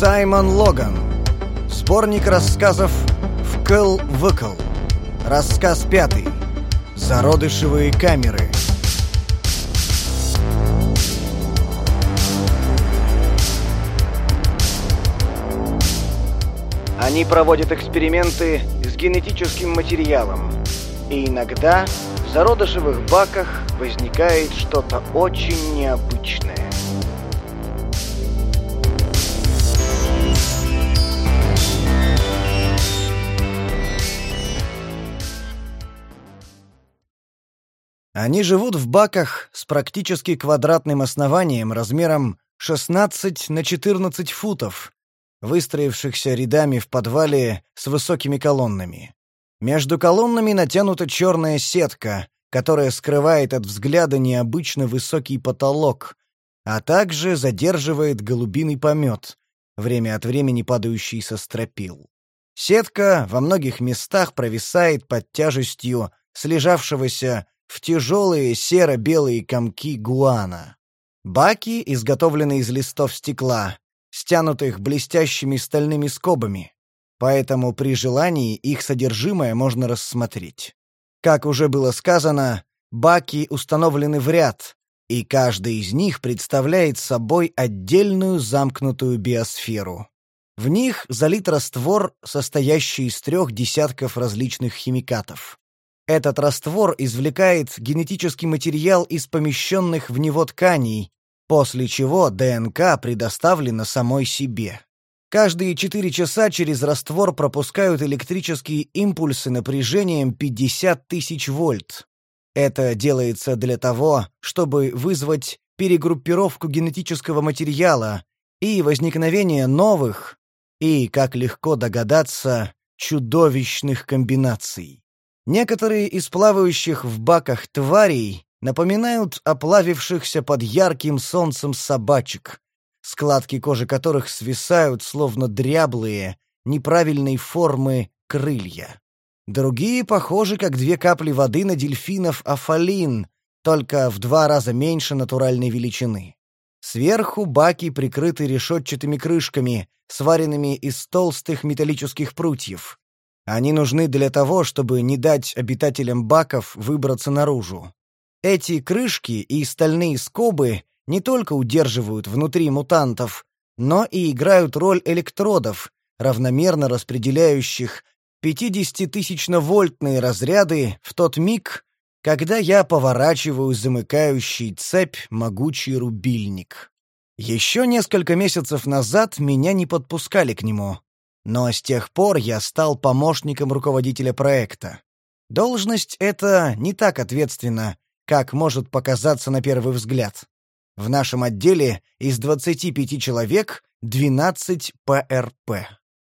Саймон Логан. Сборник рассказов «Вкл-выкл». Рассказ пятый. Зародышевые камеры. Они проводят эксперименты с генетическим материалом. И иногда в зародышевых баках возникает что-то очень необычное. Они живут в баках с практически квадратным основанием размером 16 на 14 футов, выстроившихся рядами в подвале с высокими колоннами. Между колоннами натянута черная сетка, которая скрывает от взгляда необычно высокий потолок, а также задерживает голубиный помет, время от времени падающий со стропил. Сетка во многих местах провисает под тяжестью слежавшегося в тяжелые серо-белые комки гуана. Баки изготовлены из листов стекла, стянутых блестящими стальными скобами, поэтому при желании их содержимое можно рассмотреть. Как уже было сказано, баки установлены в ряд, и каждый из них представляет собой отдельную замкнутую биосферу. В них залит раствор, состоящий из трех десятков различных химикатов. Этот раствор извлекает генетический материал из помещенных в него тканей, после чего ДНК предоставлена самой себе. Каждые 4 часа через раствор пропускают электрические импульсы напряжением 50 тысяч вольт. Это делается для того, чтобы вызвать перегруппировку генетического материала и возникновение новых и, как легко догадаться, чудовищных комбинаций. Некоторые из плавающих в баках тварей напоминают оплавившихся под ярким солнцем собачек, складки кожи которых свисают, словно дряблые, неправильной формы крылья. Другие похожи, как две капли воды на дельфинов афалин, только в два раза меньше натуральной величины. Сверху баки прикрыты решетчатыми крышками, сваренными из толстых металлических прутьев. Они нужны для того, чтобы не дать обитателям баков выбраться наружу. Эти крышки и стальные скобы не только удерживают внутри мутантов, но и играют роль электродов, равномерно распределяющих 50-тысячно-вольтные разряды в тот миг, когда я поворачиваю замыкающий цепь могучий рубильник. Еще несколько месяцев назад меня не подпускали к нему. Но с тех пор я стал помощником руководителя проекта. Должность эта не так ответственна, как может показаться на первый взгляд. В нашем отделе из 25 человек 12 ПРП.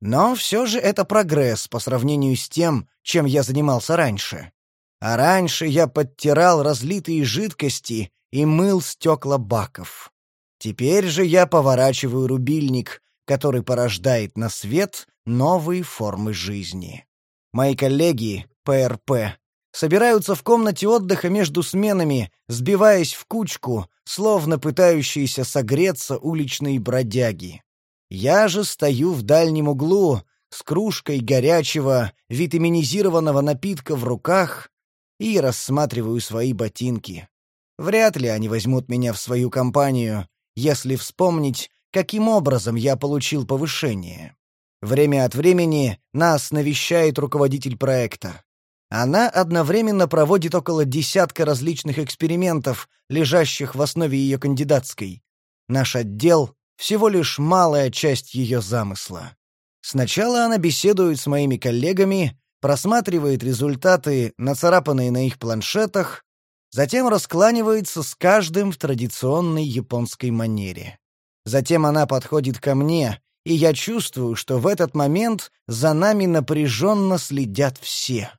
Но все же это прогресс по сравнению с тем, чем я занимался раньше. А раньше я подтирал разлитые жидкости и мыл стекла баков. Теперь же я поворачиваю рубильник, который порождает на свет новые формы жизни. Мои коллеги, ПРП, собираются в комнате отдыха между сменами, сбиваясь в кучку, словно пытающиеся согреться уличные бродяги. Я же стою в дальнем углу с кружкой горячего, витаминизированного напитка в руках и рассматриваю свои ботинки. Вряд ли они возьмут меня в свою компанию, если вспомнить, каким образом я получил повышение. Время от времени нас навещает руководитель проекта. Она одновременно проводит около десятка различных экспериментов, лежащих в основе ее кандидатской. Наш отдел — всего лишь малая часть ее замысла. Сначала она беседует с моими коллегами, просматривает результаты, нацарапанные на их планшетах, затем раскланивается с каждым в традиционной японской манере. Затем она подходит ко мне, и я чувствую, что в этот момент за нами напряженно следят все.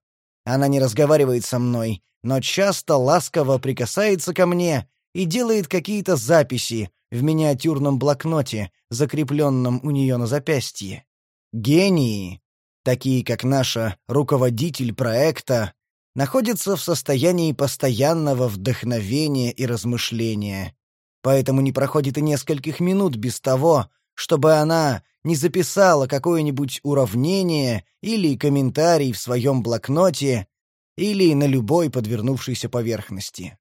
Она не разговаривает со мной, но часто ласково прикасается ко мне и делает какие-то записи в миниатюрном блокноте, закрепленном у нее на запястье. Гении, такие как наша руководитель проекта, находятся в состоянии постоянного вдохновения и размышления, Поэтому не проходит и нескольких минут без того, чтобы она не записала какое-нибудь уравнение или комментарий в своем блокноте или на любой подвернувшейся поверхности.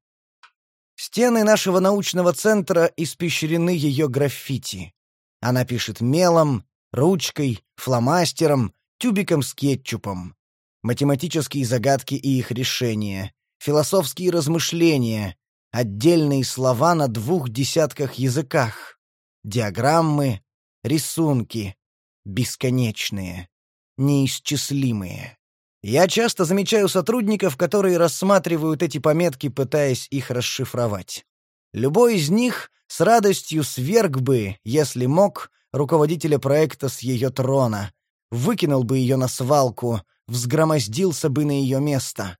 Стены нашего научного центра испещрены ее граффити. Она пишет мелом, ручкой, фломастером, тюбиком с кетчупом. Математические загадки и их решения, философские размышления, отдельные слова на двух десятках языках, диаграммы, рисунки, бесконечные, неисчислимые. Я часто замечаю сотрудников, которые рассматривают эти пометки, пытаясь их расшифровать. Любой из них с радостью сверг бы, если мог, руководителя проекта с ее трона, выкинул бы ее на свалку, взгромоздился бы на ее место.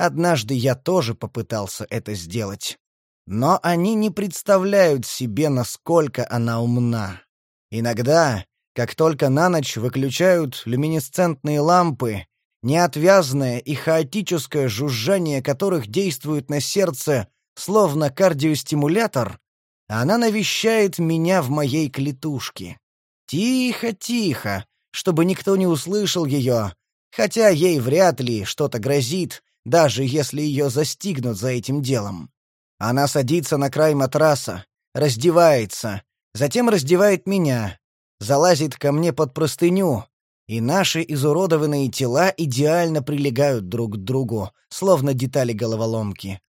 Однажды я тоже попытался это сделать. Но они не представляют себе, насколько она умна. Иногда, как только на ночь выключают люминесцентные лампы, неотвязное и хаотическое жужжание которых действует на сердце словно кардиостимулятор, она навещает меня в моей клетушке. Тихо, тихо, чтобы никто не услышал ее, хотя ей вряд ли что-то грозит, даже если ее застигнут за этим делом. Она садится на край матраса, раздевается, затем раздевает меня, залазит ко мне под простыню, и наши изуродованные тела идеально прилегают друг к другу, словно детали головоломки.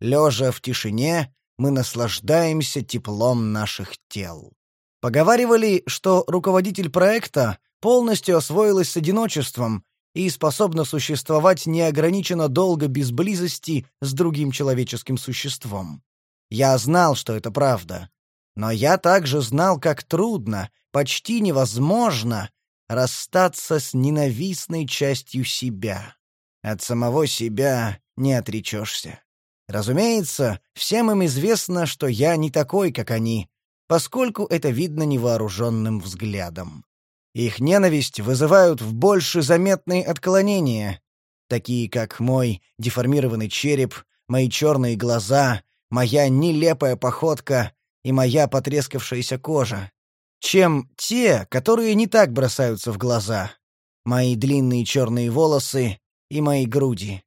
Лежа в тишине, мы наслаждаемся теплом наших тел. Поговаривали, что руководитель проекта полностью освоилась с одиночеством и способна существовать неограниченно долго без близости с другим человеческим существом. Я знал, что это правда. Но я также знал, как трудно, почти невозможно расстаться с ненавистной частью себя. От самого себя не отречешься. Разумеется, всем им известно, что я не такой, как они, поскольку это видно невооруженным взглядом. Их ненависть вызывают в больше заметные отклонения, такие как мой деформированный череп, мои черные глаза, моя нелепая походка и моя потрескавшаяся кожа, чем те, которые не так бросаются в глаза, мои длинные черные волосы и мои груди.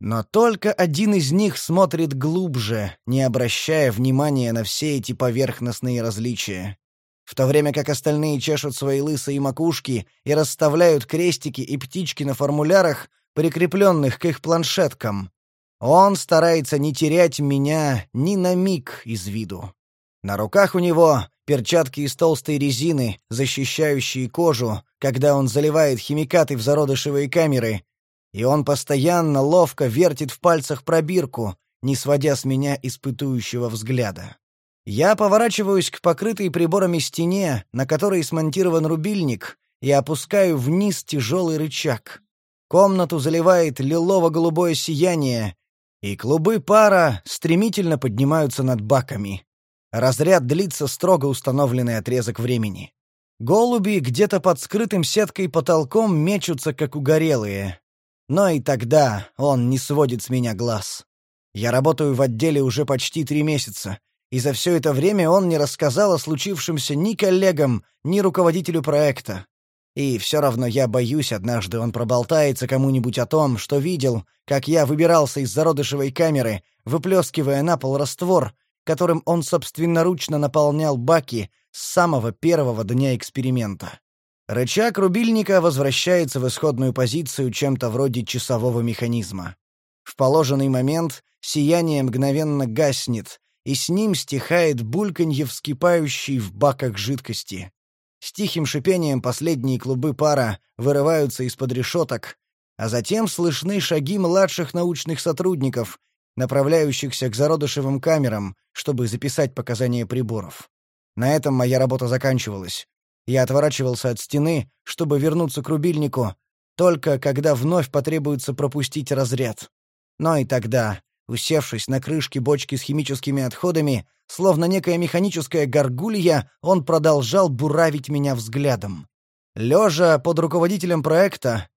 Но только один из них смотрит глубже, не обращая внимания на все эти поверхностные различия. В то время как остальные чешут свои лысые макушки и расставляют крестики и птички на формулярах, прикрепленных к их планшеткам, он старается не терять меня ни на миг из виду. На руках у него перчатки из толстой резины, защищающие кожу, когда он заливает химикаты в зародышевые камеры, и он постоянно ловко вертит в пальцах пробирку, не сводя с меня испытующего взгляда. Я поворачиваюсь к покрытой приборами стене, на которой смонтирован рубильник, и опускаю вниз тяжелый рычаг. Комнату заливает лилово-голубое сияние, и клубы пара стремительно поднимаются над баками. Разряд длится строго установленный отрезок времени. Голуби где-то под скрытым сеткой потолком мечутся, как угорелые. Но и тогда он не сводит с меня глаз. Я работаю в отделе уже почти три месяца, и за все это время он не рассказал о случившемся ни коллегам, ни руководителю проекта. И все равно я боюсь, однажды он проболтается кому-нибудь о том, что видел, как я выбирался из зародышевой камеры, выплескивая на пол раствор, которым он собственноручно наполнял баки с самого первого дня эксперимента. Рычаг рубильника возвращается в исходную позицию чем-то вроде часового механизма. В положенный момент сияние мгновенно гаснет, и с ним стихает бульканье вскипающей в баках жидкости. С тихим шипением последние клубы пара вырываются из-под решеток, а затем слышны шаги младших научных сотрудников, направляющихся к зародышевым камерам, чтобы записать показания приборов. На этом моя работа заканчивалась. Я отворачивался от стены, чтобы вернуться к рубильнику, только когда вновь потребуется пропустить разряд. Но и тогда, усевшись на крышке бочки с химическими отходами, словно некая механическая горгулья, он продолжал буравить меня взглядом. Лежа под руководителем проекта,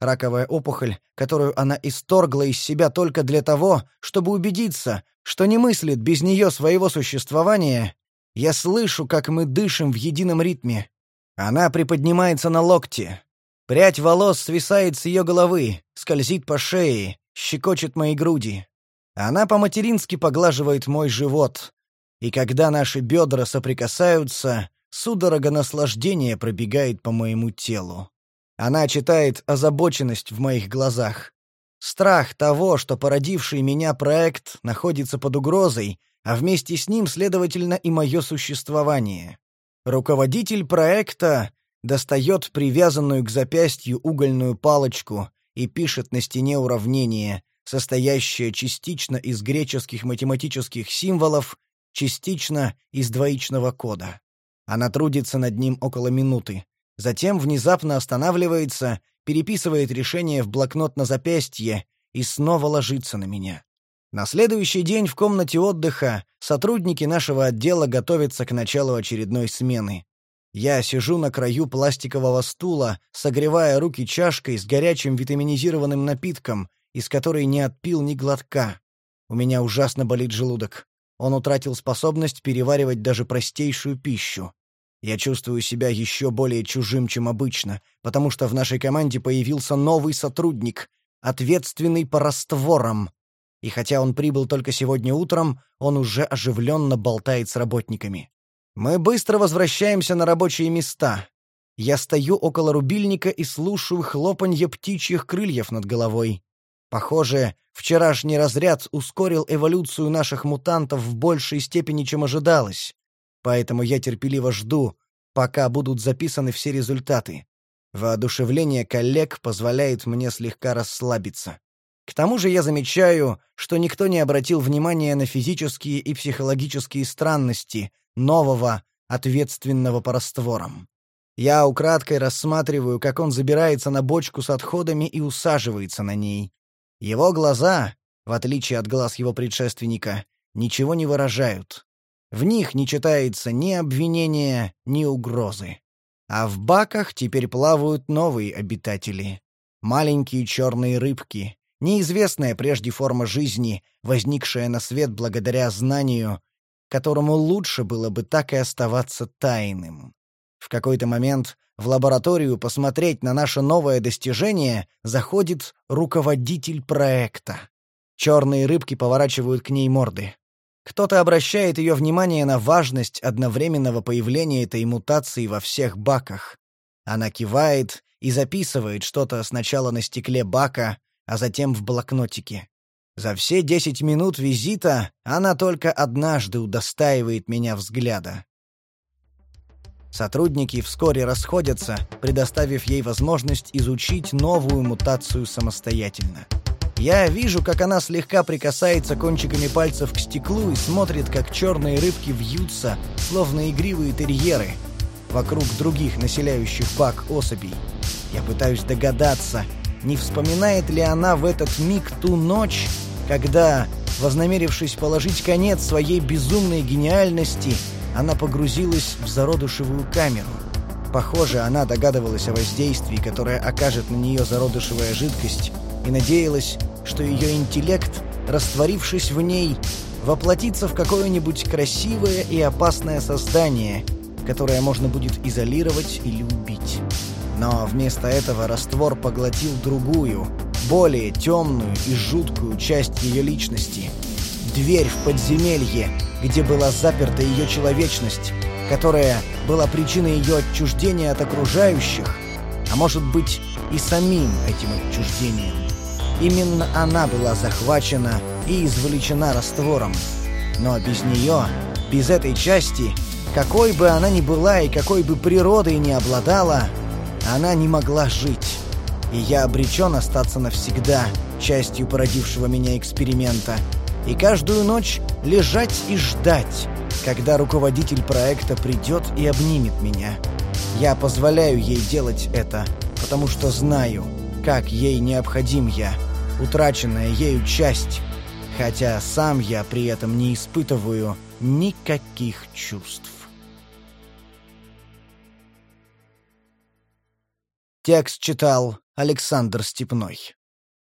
раковая опухоль, которую она исторгла из себя только для того, чтобы убедиться, что не мыслит без нее своего существования, Я слышу, как мы дышим в едином ритме. Она приподнимается на локте. Прядь волос свисает с ее головы, скользит по шее, щекочет мои груди. Она по-матерински поглаживает мой живот. И когда наши бедра соприкасаются, судорога наслаждения пробегает по моему телу. Она читает озабоченность в моих глазах. Страх того, что породивший меня проект находится под угрозой, а вместе с ним, следовательно, и мое существование. Руководитель проекта достает привязанную к запястью угольную палочку и пишет на стене уравнение, состоящее частично из греческих математических символов, частично из двоичного кода. Она трудится над ним около минуты. Затем внезапно останавливается, переписывает решение в блокнот на запястье и снова ложится на меня. На следующий день в комнате отдыха сотрудники нашего отдела готовятся к началу очередной смены. Я сижу на краю пластикового стула, согревая руки чашкой с горячим витаминизированным напитком, из которой не отпил ни глотка. У меня ужасно болит желудок. Он утратил способность переваривать даже простейшую пищу. Я чувствую себя еще более чужим, чем обычно, потому что в нашей команде появился новый сотрудник, ответственный по растворам. И хотя он прибыл только сегодня утром, он уже оживленно болтает с работниками. Мы быстро возвращаемся на рабочие места. Я стою около рубильника и слушаю хлопанье птичьих крыльев над головой. Похоже, вчерашний разряд ускорил эволюцию наших мутантов в большей степени, чем ожидалось. Поэтому я терпеливо жду, пока будут записаны все результаты. Воодушевление коллег позволяет мне слегка расслабиться. К тому же я замечаю, что никто не обратил внимания на физические и психологические странности нового, ответственного по растворам. Я украдкой рассматриваю, как он забирается на бочку с отходами и усаживается на ней. Его глаза, в отличие от глаз его предшественника, ничего не выражают. В них не читается ни обвинения, ни угрозы. А в баках теперь плавают новые обитатели. Маленькие черные рыбки, неизвестная прежде форма жизни, возникшая на свет благодаря знанию, которому лучше было бы так и оставаться тайным. В какой-то момент в лабораторию посмотреть на наше новое достижение заходит руководитель проекта. Черные рыбки поворачивают к ней морды. Кто-то обращает ее внимание на важность одновременного появления этой мутации во всех баках. Она кивает и записывает что-то сначала на стекле бака, а затем в блокнотике. За все десять минут визита она только однажды удостаивает меня взгляда. Сотрудники вскоре расходятся, предоставив ей возможность изучить новую мутацию самостоятельно. Я вижу, как она слегка прикасается кончиками пальцев к стеклу и смотрит, как черные рыбки вьются, словно игривые терьеры, вокруг других населяющих бак особей. Я пытаюсь догадаться, не вспоминает ли она в этот миг ту ночь, когда, вознамерившись положить конец своей безумной гениальности, она погрузилась в зародышевую камеру. Похоже, она догадывалась о воздействии, которое окажет на нее зародышевая жидкость, и надеялась, что ее интеллект, растворившись в ней, воплотится в какое-нибудь красивое и опасное создание, которое можно будет изолировать или убить. Но вместо этого раствор поглотил другую, более темную и жуткую часть ее личности. Дверь в подземелье, где была заперта ее человечность, которая была причиной ее отчуждения от окружающих, а может быть и самим этим отчуждением. Именно она была захвачена и извлечена раствором. Но без нее, без этой части, какой бы она ни была и какой бы природой ни обладала, она не могла жить. И я обречен остаться навсегда частью породившего меня эксперимента. И каждую ночь лежать и ждать, когда руководитель проекта придет и обнимет меня. Я позволяю ей делать это, потому что знаю, как ей необходим я — утраченная ею часть, хотя сам я при этом не испытываю никаких чувств. Текст читал Александр Степной.